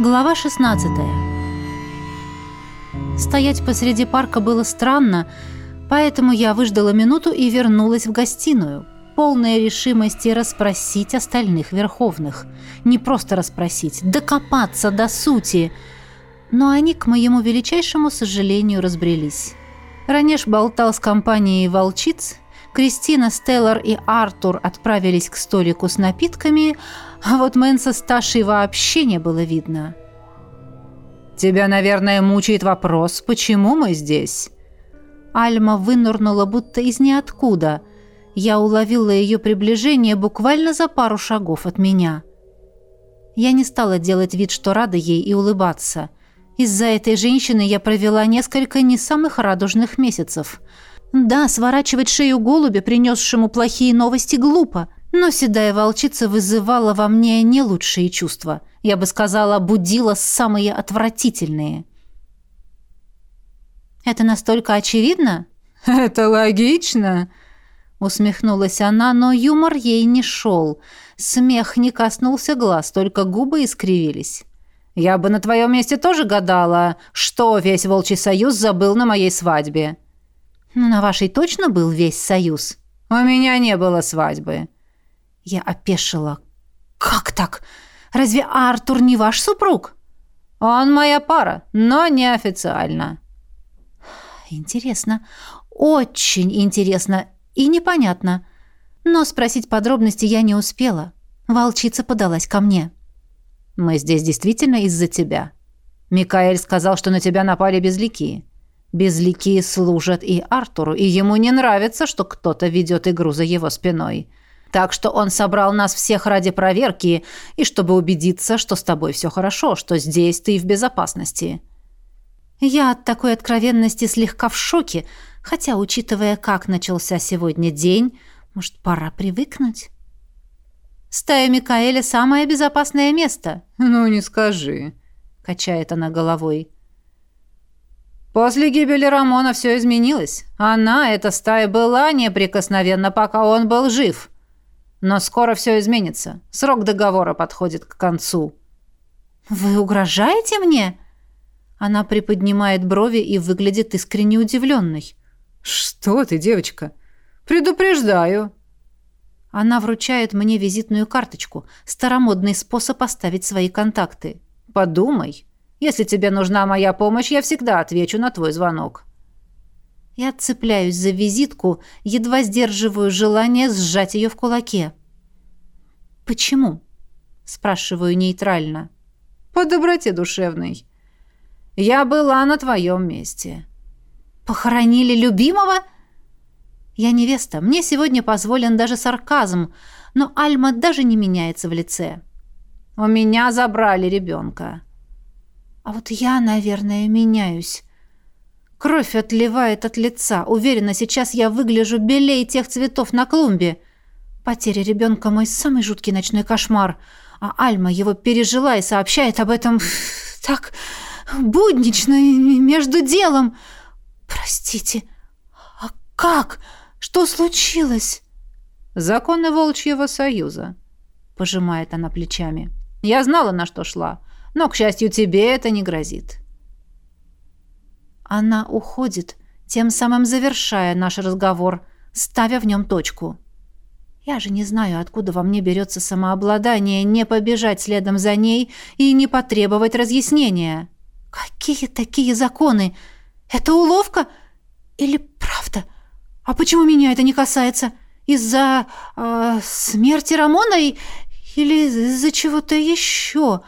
Глава 16 Стоять посреди парка было странно, поэтому я выждала минуту и вернулась в гостиную, полная решимости расспросить остальных верховных. Не просто расспросить, докопаться до сути. Но они, к моему величайшему сожалению, разбрелись. Ранеш болтал с компанией волчиц, Кристина, Стеллар и Артур отправились к столику с напитками, а вот Мэнса с Ташей вообще не было видно. «Тебя, наверное, мучает вопрос, почему мы здесь?» Альма вынырнула будто из ниоткуда. Я уловила ее приближение буквально за пару шагов от меня. Я не стала делать вид, что рада ей и улыбаться. Из-за этой женщины я провела несколько не самых радужных месяцев – да, сворачивать шею голубя, принесшему плохие новости, глупо, но седая волчица вызывала во мне не лучшие чувства. Я бы сказала, будила самые отвратительные. «Это настолько очевидно?» «Это логично», — усмехнулась она, но юмор ей не шел. Смех не коснулся глаз, только губы искривились. «Я бы на твоем месте тоже гадала, что весь Волчий Союз забыл на моей свадьбе». «Ну, на вашей точно был весь союз?» «У меня не было свадьбы». Я опешила. «Как так? Разве Артур не ваш супруг?» «Он моя пара, но неофициально». «Интересно. Очень интересно и непонятно. Но спросить подробности я не успела. Волчица подалась ко мне». «Мы здесь действительно из-за тебя. Микаэль сказал, что на тебя напали безликие. Безликие служат и Артуру, и ему не нравится, что кто-то ведет игру за его спиной. Так что он собрал нас всех ради проверки и чтобы убедиться, что с тобой все хорошо, что здесь ты в безопасности». Я от такой откровенности слегка в шоке, хотя, учитывая, как начался сегодня день, может, пора привыкнуть? Стая Микаэля – самое безопасное место. «Ну, не скажи», – качает она головой. После гибели Рамона все изменилось. Она, эта стая, была неприкосновенна, пока он был жив. Но скоро все изменится. Срок договора подходит к концу. «Вы угрожаете мне?» Она приподнимает брови и выглядит искренне удивленной. «Что ты, девочка? Предупреждаю!» Она вручает мне визитную карточку, старомодный способ оставить свои контакты. «Подумай!» Если тебе нужна моя помощь, я всегда отвечу на твой звонок». Я цепляюсь за визитку, едва сдерживаю желание сжать ее в кулаке. «Почему?» – спрашиваю нейтрально. «По доброте душевной. Я была на твоем месте». «Похоронили любимого?» «Я невеста. Мне сегодня позволен даже сарказм, но Альма даже не меняется в лице». «У меня забрали ребенка». А вот я, наверное, меняюсь. Кровь отливает от лица. Уверена, сейчас я выгляжу белее тех цветов на клумбе. Потеря ребенка – мой самый жуткий ночной кошмар. А Альма его пережила и сообщает об этом так буднично, между делом. Простите, а как? Что случилось? Законы волчьего союза. Пожимает она плечами. Я знала, на что шла. Но, к счастью, тебе это не грозит. Она уходит, тем самым завершая наш разговор, ставя в нем точку. Я же не знаю, откуда во мне берется самообладание не побежать следом за ней и не потребовать разъяснения. Какие такие законы? Это уловка или правда? А почему меня это не касается? Из-за э, смерти Рамона или из-за чего-то еще?»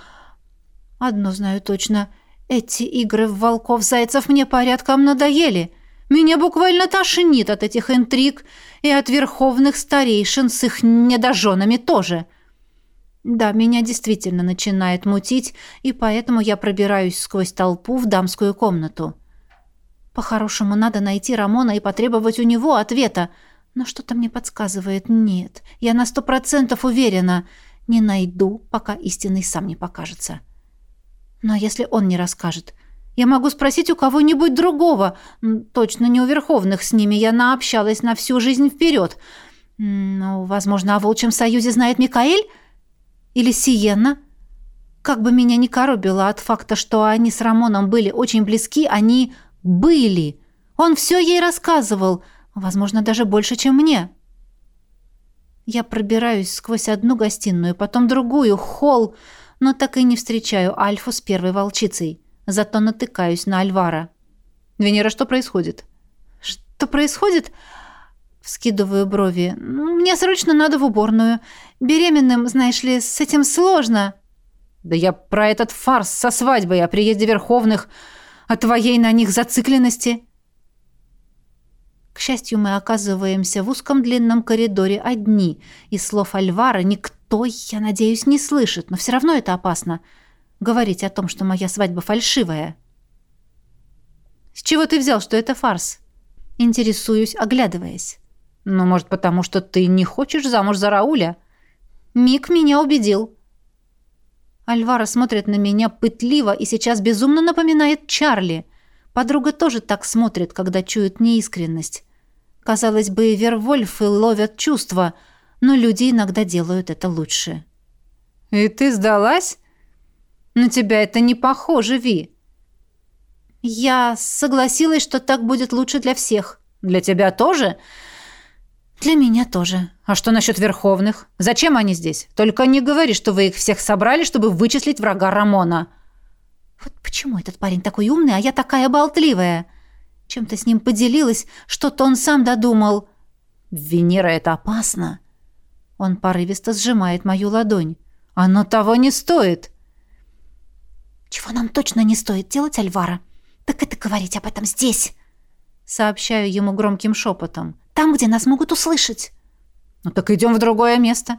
Одно знаю точно. Эти игры в волков-зайцев мне порядком надоели. Меня буквально тошнит от этих интриг и от верховных старейшин с их недоженами тоже. Да, меня действительно начинает мутить, и поэтому я пробираюсь сквозь толпу в дамскую комнату. По-хорошему, надо найти Рамона и потребовать у него ответа, но что-то мне подсказывает нет. Я на сто процентов уверена. Не найду, пока истинный сам не покажется. Но если он не расскажет, я могу спросить у кого-нибудь другого. Точно не у Верховных, с ними я наобщалась на всю жизнь вперед. Ну, возможно, о Волчьем Союзе знает Микаэль? Или Сиенна? Как бы меня ни коробило от факта, что они с Рамоном были очень близки, они были. Он все ей рассказывал, возможно, даже больше, чем мне. Я пробираюсь сквозь одну гостиную, потом другую, холл, но так и не встречаю Альфу с первой волчицей. Зато натыкаюсь на Альвара. «Венера, что происходит?» «Что происходит?» Вскидываю брови. «Мне срочно надо в уборную. Беременным, знаешь ли, с этим сложно». Да я про этот фарс со свадьбой, о приезде Верховных, о твоей на них зацикленности. К счастью, мы оказываемся в узком длинном коридоре одни, и слов Альвара никто, я надеюсь, не слышит, но все равно это опасно. Говорить о том, что моя свадьба фальшивая. «С чего ты взял, что это фарс?» Интересуюсь, оглядываясь. «Ну, может, потому что ты не хочешь замуж за Рауля?» Мик меня убедил. Альвара смотрит на меня пытливо и сейчас безумно напоминает Чарли. Подруга тоже так смотрит, когда чует неискренность. Казалось бы, вервольфы ловят чувства, но люди иногда делают это лучше. «И ты сдалась? На тебя это не похоже, Ви». «Я согласилась, что так будет лучше для всех». «Для тебя тоже?» «Для меня тоже». «А что насчет Верховных? Зачем они здесь? Только не говори, что вы их всех собрали, чтобы вычислить врага Рамона». «Вот почему этот парень такой умный, а я такая болтливая? Чем-то с ним поделилась, что-то он сам додумал». «Венера, это опасно». Он порывисто сжимает мою ладонь. «Оно того не стоит». «Чего нам точно не стоит делать, Альвара? Так это говорить об этом здесь!» Сообщаю ему громким шепотом. Там, где нас могут услышать. Ну так идем в другое место.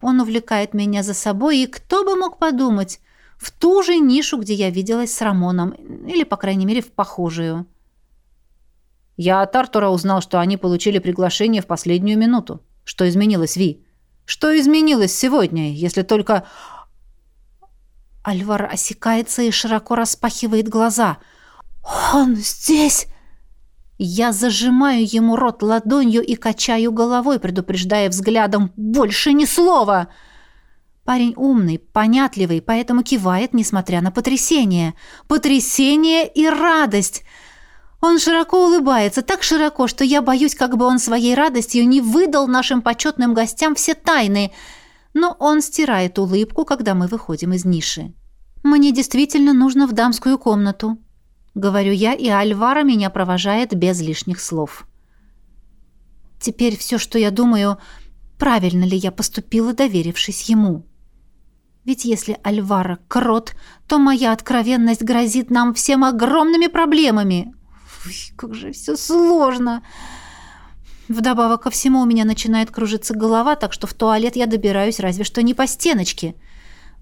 Он увлекает меня за собой, и кто бы мог подумать, в ту же нишу, где я виделась с Рамоном, или, по крайней мере, в похожую. Я от Артура узнал, что они получили приглашение в последнюю минуту. Что изменилось, Ви? Что изменилось сегодня, если только... Альвар осекается и широко распахивает глаза. «Он здесь!» Я зажимаю ему рот ладонью и качаю головой, предупреждая взглядом «больше ни слова!» Парень умный, понятливый, поэтому кивает, несмотря на потрясение. Потрясение и радость! Он широко улыбается, так широко, что я боюсь, как бы он своей радостью не выдал нашим почетным гостям все тайны. Но он стирает улыбку, когда мы выходим из ниши. «Мне действительно нужно в дамскую комнату», Говорю я, и Альвара меня провожает без лишних слов. Теперь все, что я думаю, правильно ли я поступила, доверившись ему. Ведь если Альвара крот, то моя откровенность грозит нам всем огромными проблемами. Ой, как же все сложно. Вдобавок ко всему у меня начинает кружиться голова, так что в туалет я добираюсь разве что не по стеночке.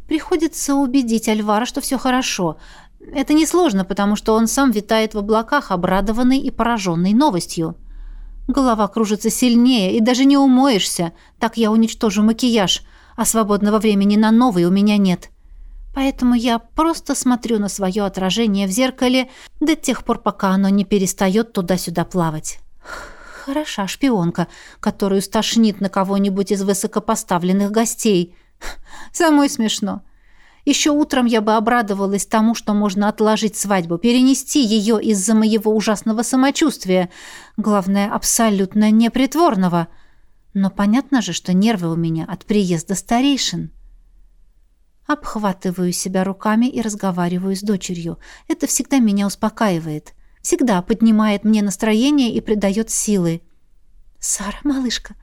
Приходится убедить Альвара, что все хорошо — это несложно, потому что он сам витает в облаках, обрадованный и пораженный новостью. Голова кружится сильнее, и даже не умоешься. Так я уничтожу макияж, а свободного времени на новый у меня нет. Поэтому я просто смотрю на свое отражение в зеркале до тех пор, пока оно не перестает туда-сюда плавать. Хороша шпионка, которую стошнит на кого-нибудь из высокопоставленных гостей. Самой смешно. Еще утром я бы обрадовалась тому, что можно отложить свадьбу, перенести ее из-за моего ужасного самочувствия. Главное, абсолютно непритворного. Но понятно же, что нервы у меня от приезда старейшин. Обхватываю себя руками и разговариваю с дочерью. Это всегда меня успокаивает. Всегда поднимает мне настроение и придает силы. «Сара, малышка,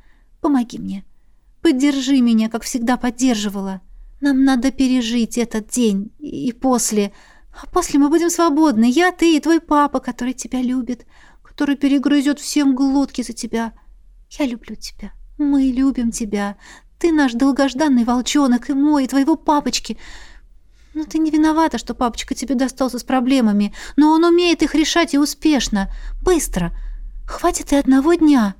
помоги мне. Поддержи меня, как всегда поддерживала». Нам надо пережить этот день и после. А после мы будем свободны. Я, ты и твой папа, который тебя любит, который перегрызет всем глотки за тебя. Я люблю тебя. Мы любим тебя. Ты наш долгожданный волчонок и мой, и твоего папочки. Но ты не виновата, что папочка тебе достался с проблемами, но он умеет их решать и успешно, быстро. Хватит и одного дня.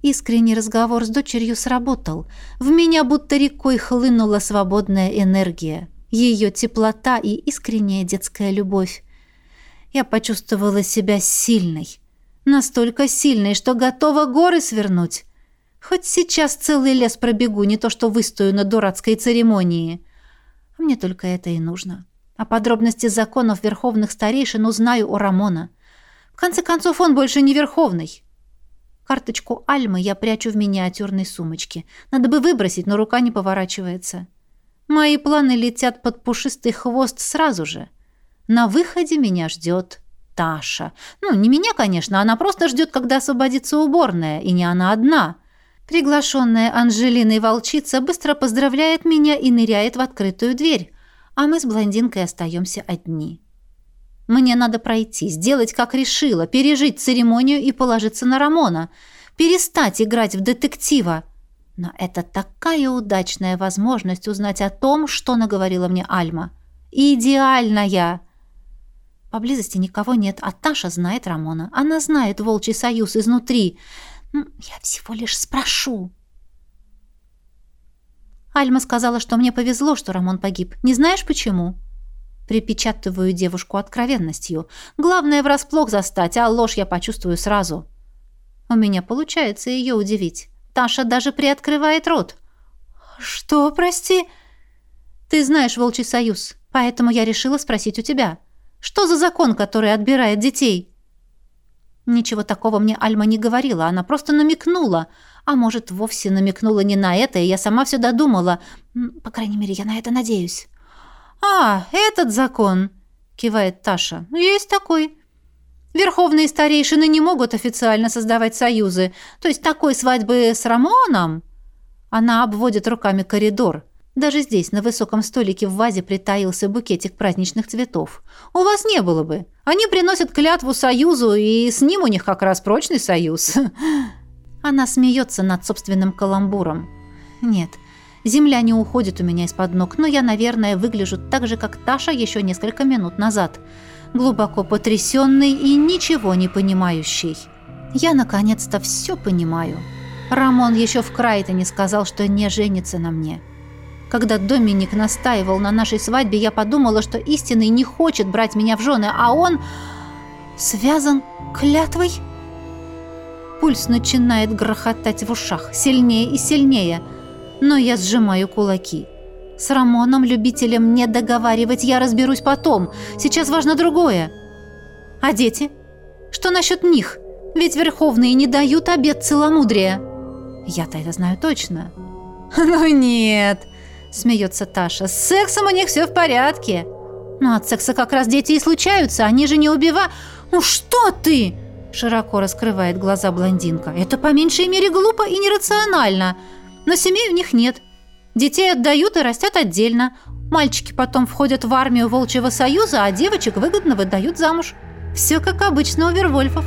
Искренний разговор с дочерью сработал. В меня будто рекой хлынула свободная энергия. Ее теплота и искренняя детская любовь. Я почувствовала себя сильной. Настолько сильной, что готова горы свернуть. Хоть сейчас целый лес пробегу, не то что выстою на дурацкой церемонии. Мне только это и нужно. А подробности законов верховных старейшин узнаю у Рамона. В конце концов, он больше не верховный. Карточку Альмы я прячу в миниатюрной сумочке. Надо бы выбросить, но рука не поворачивается. Мои планы летят под пушистый хвост сразу же. На выходе меня ждет Таша. Ну, не меня, конечно, она просто ждет, когда освободится уборная, и не она одна. Приглашенная Анжелиной волчица быстро поздравляет меня и ныряет в открытую дверь а мы с блондинкой остаемся одни. Мне надо пройти, сделать, как решила, пережить церемонию и положиться на Рамона, перестать играть в детектива. Но это такая удачная возможность узнать о том, что наговорила мне Альма. Идеальная! Поблизости никого нет, а Таша знает Рамона. Она знает Волчий Союз изнутри. Я всего лишь спрошу. Альма сказала, что мне повезло, что Рамон погиб. Не знаешь почему? Припечатываю девушку откровенностью. Главное врасплох застать, а ложь я почувствую сразу. У меня получается ее удивить. Таша даже приоткрывает рот. Что, прости? Ты знаешь Волчий Союз, поэтому я решила спросить у тебя. Что за закон, который отбирает детей? Ничего такого мне Альма не говорила, она просто намекнула. А может, вовсе намекнула не на это, и я сама все додумала. По крайней мере, я на это надеюсь. «А, этот закон!» — кивает Таша. «Есть такой. Верховные старейшины не могут официально создавать союзы. То есть такой свадьбы с Рамоном...» Она обводит руками коридор. Даже здесь, на высоком столике в вазе, притаился букетик праздничных цветов. У вас не было бы. Они приносят клятву союзу, и с ним у них как раз прочный союз. Она смеется над собственным каламбуром. Нет, земля не уходит у меня из-под ног, но я, наверное, выгляжу так же, как Таша еще несколько минут назад. Глубоко потрясенный и ничего не понимающий. Я, наконец-то, все понимаю. Рамон еще в Крайтоне сказал, что не женится на мне. Когда Доминик настаивал на нашей свадьбе, я подумала, что истинный не хочет брать меня в жены, а он связан клятвой. Пульс начинает грохотать в ушах, сильнее и сильнее, но я сжимаю кулаки. С Рамоном, любителем, не договаривать, я разберусь потом. Сейчас важно другое. А дети? Что насчет них? Ведь верховные не дают обет целомудрия. Я-то это знаю точно. Ну нет, смеется Таша. С сексом у них все в порядке. Ну, от секса как раз дети и случаются, они же не убивают. Ну что ты? Широко раскрывает глаза блондинка. Это по меньшей мере глупо и нерационально. Но семей у них нет. Детей отдают и растят отдельно. Мальчики потом входят в армию Волчьего Союза, а девочек выгодно выдают замуж. Все как обычно у Вервольфов.